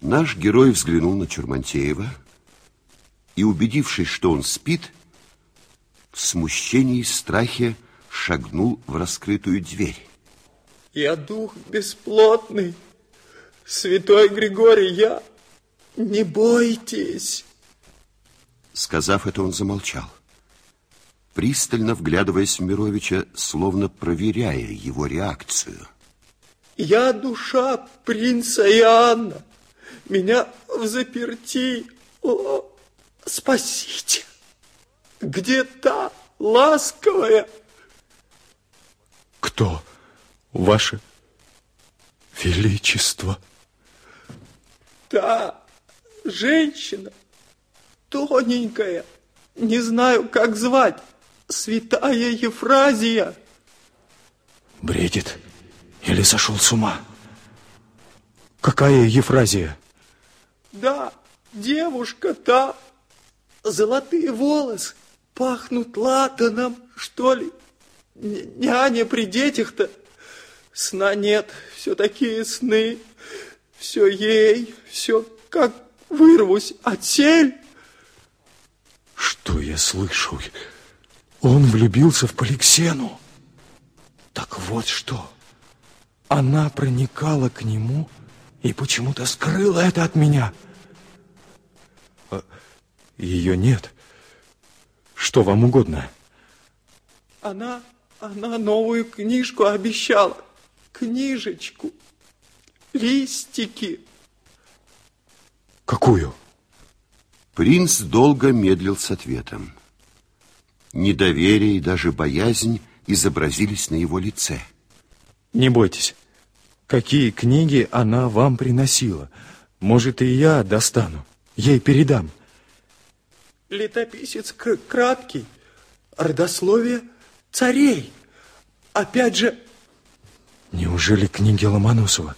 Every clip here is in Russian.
Наш герой взглянул на Чурмантеева и, убедившись, что он спит, в смущении и страхе шагнул в раскрытую дверь. Я дух бесплотный, святой Григорий, я... Не бойтесь. Сказав это, он замолчал, пристально вглядываясь в Мировича, словно проверяя его реакцию. Я душа принца Иоанна. Меня в заперти. О, спасите. Где та ласковая? Кто, ваше величество? Та женщина, тоненькая, не знаю, как звать, святая Ефразия. Бредит или сошел с ума? Какая Ефразия? Да, девушка та, золотые волосы, пахнут латаном, что ли. Няня при детях-то, сна нет, все такие сны, все ей, все как вырвусь отсель. Что я слышу? Он влюбился в Поликсену. Так вот что. Она проникала к нему и почему-то скрыла это от меня. А, Ее нет. Что вам угодно? Она, она новую книжку обещала. Книжечку. Листики. Какую? Принц долго медлил с ответом. Недоверие и даже боязнь изобразились на его лице. Не бойтесь. Какие книги она вам приносила? Может, и я достану. Ей передам. Летописец краткий. Родословие царей. Опять же... Неужели книги Ломоносова?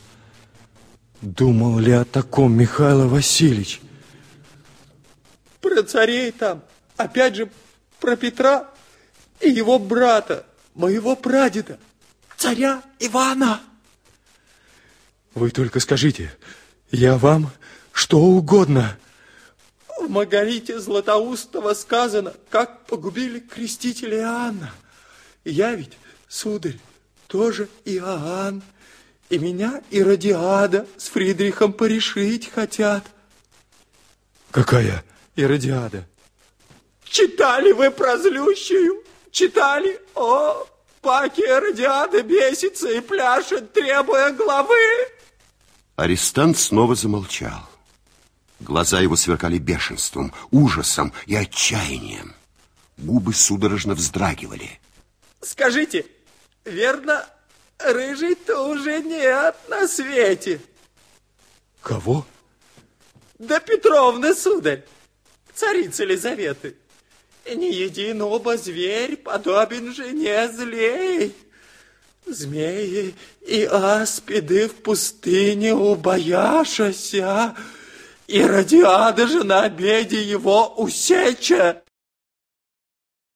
Думал ли о таком Михаил Васильевич? Про царей там. Опять же, про Петра и его брата, моего прадеда, царя Ивана. Вы только скажите, я вам что угодно. В Маргарите Златоустова сказано, как погубили крестителя Иоанна. Я ведь, сударь, тоже Иоанн. И меня и Иродиада с Фридрихом порешить хотят. Какая Иродиада? Читали вы про злющую? Читали? О, паки Иродиада бесится и пляшет, требуя главы. Арестант снова замолчал. Глаза его сверкали бешенством, ужасом и отчаянием. Губы судорожно вздрагивали. Скажите, верно, рыжий-то уже нет на свете? Кого? Да Петровна, сударь, царица Елизаветы. Не един оба зверь подобен жене злей. Змеи и аспиды в пустыне убояшася, и радиада же на обеде его усеча.